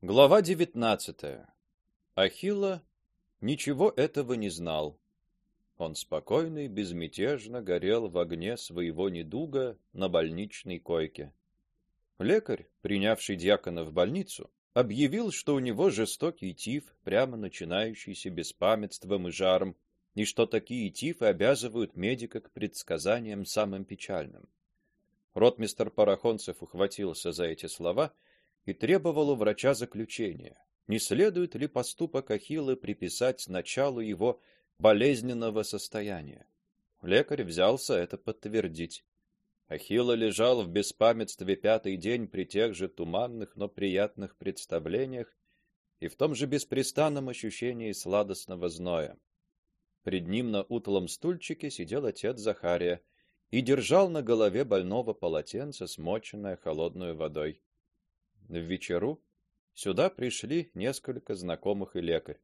Глава 19. Ахилла ничего этого не знал. Он спокойно и безмятежно горел в огне своего недуга на больничной койке. Лекарь, принявший диакона в больницу, объявил, что у него жестокий тиф, прямо начинающийся беспамятством и жаром, и что такие тифы обязывают медика к предсказаниям самым печальным. Ротмистр Парахонцев ухватился за эти слова и требовал у врача заключения. Не следует ли поступок Ахилла приписать началу его болезненного состояния? Лекарь взялся это подтвердить. Ахилла лежал в беспамятстве пятый день при тех же туманных, но приятных представлениях и в том же беспрестанном ощущении сладостного зноя. Пред ним на утлом стульчике сидел отец Захария и держал на голове больного полотенце, смоченное холодной водой. В вечеру сюда пришли несколько знакомых и лекарь.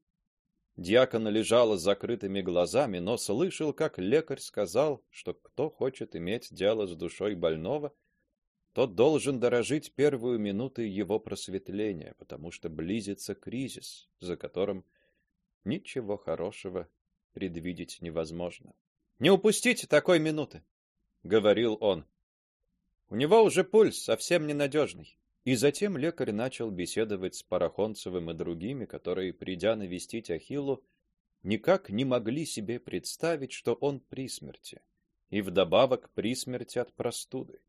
Диакон лежал с закрытыми глазами, но слышал, как лекарь сказал, что кто хочет иметь дело с душой больного, тот должен дорожить первую минуту его просветления, потому что близится кризис, за которым ничего хорошего предвидеть невозможно. Не упустите такой минуты, говорил он. У него уже пульс совсем ненадежный. И затем лекарь начал беседовать с Парахонцевым и другими, которые, придя навестить Ахиллу, никак не могли себе представить, что он при смерти, и вдобавок при смерти от простуды.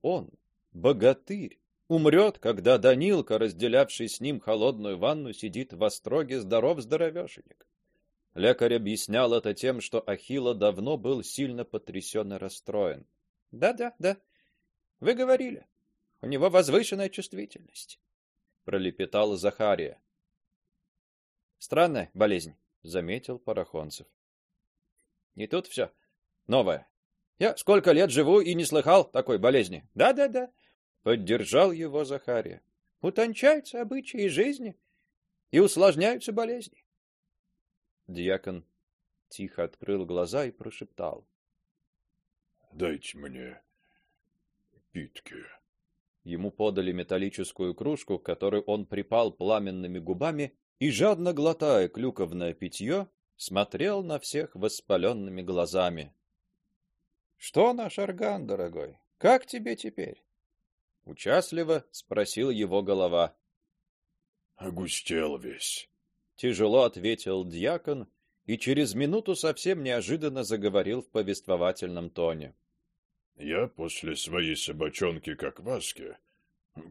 Он, богатырь, умрет, когда Данилка, разделявший с ним холодную ванну, сидит в остроге здоров здоровешенек. Лекарь объяснял это тем, что Ахилла давно был сильно потрясен и расстроен. Да-да, да. Вы говорили. У него возвышенная чувствительность, пролепетал Захария. Странная болезнь, заметил Парахонцев. И тут все новое. Я сколько лет живу и не слыхал такой болезни. Да-да-да, поддержал его Захария. Утончаются обычаи жизни и усложняются болезни. Диакон тихо открыл глаза и прошептал: "Дайте мне питки". Ему подали металлическую кружку, к которой он припал пламенными губами и жадно глотая клюковное питье, смотрел на всех воспаленными глазами. Что наш орган, дорогой? Как тебе теперь? участливо спросил его голова. Огустел весь, тяжело ответил диакон и через минуту совсем неожиданно заговорил в повествовательном тоне. Я после своей собачонки как Васки,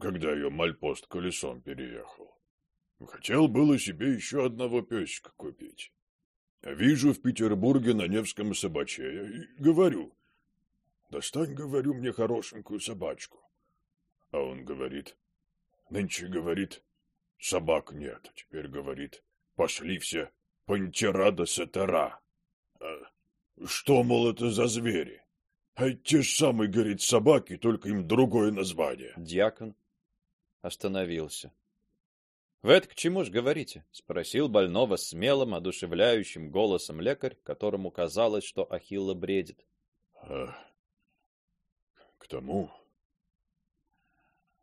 когда ее мальпост колесом переехал, хотел было себе еще одного песика купить. Вижу в Петербурге на Невском собачее и говорю, достань, говорю, мне хорошенькую собачку. А он говорит, нынче, говорит, собак нет, теперь, говорит, пошли все пантера да сатера. А что, мол, это за звери? А те же самые, говорит, собаки, только им другое название. Дьякон остановился. Вы это к чему ж говорите? спросил больного смелым, одушевляющим голосом лекарь, которому казалось, что Ахилла бредит. А, к тому,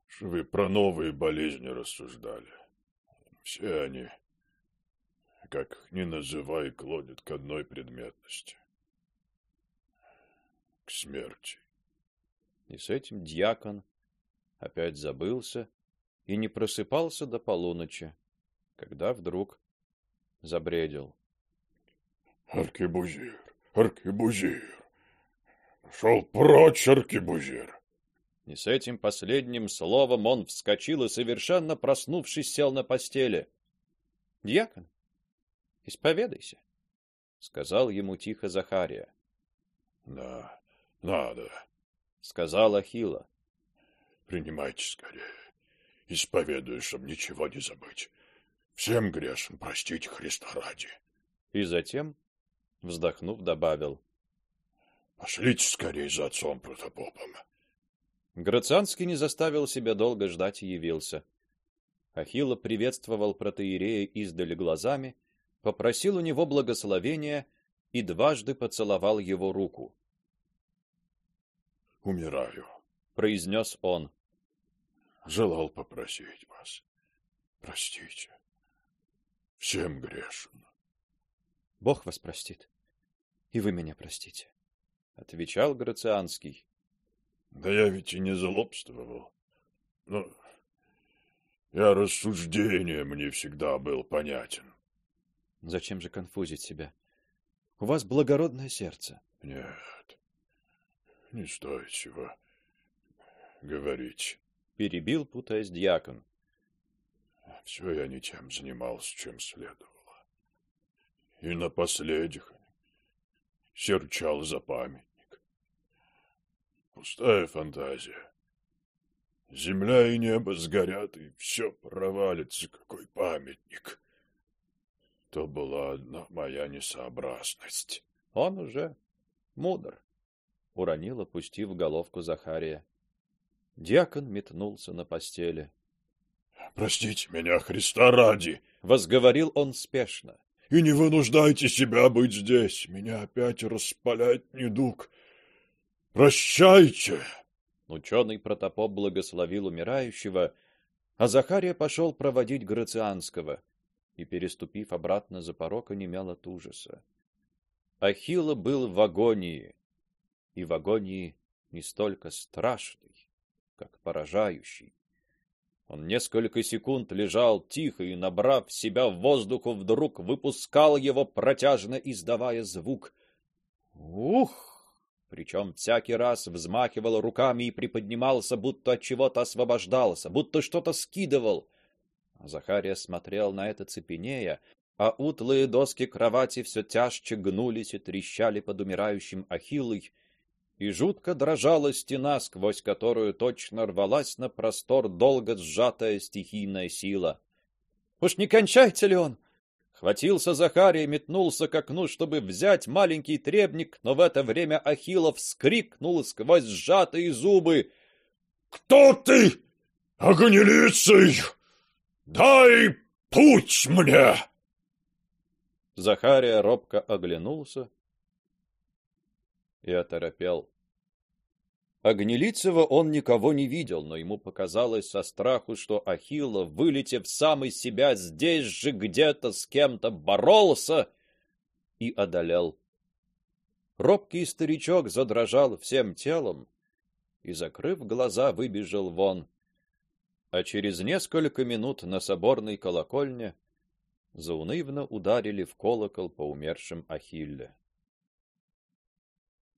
что вы про новые болезни рассуждали. Все они, как ни называй, клонят к одной предметности к смерти. И с этим дьякон опять забылся и не просыпался до полуночи, когда вдруг забредил. Аркебузир, аркебузир, шел прочь, аркебузир. И с этим последним словом он вскочил и совершенно проснувшись сел на постели. Дьякон, исповедайся, сказал ему тихо Захария. Да. Надо, сказала Ахилла. Принимайте скорее. Исповедую, чтоб ничего не забыть. Всем грешен, простите Христа ради. И затем, вздохнув, добавил: Пошлите скорее за отцом протопопом. Грацианский не заставил себя долго ждать и явился. Ахилла приветствовал протоиерея издали глазами, попросил у него благословения и дважды поцеловал его руку умираю, произнес он. Желал попросить вас. Простите. Всем грешен. Бог вас простит. И вы меня простите, отвечал Грацианский. Да я ведь и не злобствовал. Но я рассуждением не всегда был понятен. Зачем же конфузить себя? У вас благородное сердце. Нет, не стоит чего говорить. Перебил, путаясь дьякон. Все я не тем занимался, чем следовало. И на последних серчал за памятник. Пустая фантазия. Земля и небо сгорят, и все провалится, какой памятник. То была одна моя несообразность. Он уже мудр, уронил, опустив головку Захария. Диакон метнулся на постели. Простите меня, Христа ради, возговорил он спешно. И не вынуждайте себя быть здесь. Меня опять распаляет недуг. Прощайте. Ученый протопоп благословил умирающего, а Захария пошел проводить Грацианского и, переступив обратно за порог, онемел от ужаса. Ахилла был в агонии, и в агонии не столько страшный, как поражающий. Он несколько секунд лежал тихо и, набрав в себя воздуху, вдруг выпускал его протяжно издавая звук. Ух! Причем всякий раз взмахивал руками и приподнимался, будто от чего-то освобождался, будто что-то скидывал. Захария смотрел на это цепенея, а утлые доски кровати все тяжче гнулись и трещали под умирающим Ахиллой, и жутко дрожала стена, сквозь которую точно рвалась на простор долго сжатая стихийная сила. Уж не кончается ли он? Хватился Захарий, метнулся к окну, чтобы взять маленький требник, но в это время Ахиллов вскрикнул сквозь сжатые зубы: "Кто ты, огнелицый? Дай путь мне!" Захария робко оглянулся и оторопел. Огнелицева он никого не видел, но ему показалось со страху, что Ахилла, вылетев сам из себя, здесь же где-то с кем-то боролся и одолел. Робкий старичок задрожал всем телом и, закрыв глаза, выбежал вон. А через несколько минут на соборной колокольне заунывно ударили в колокол по умершим Ахилле.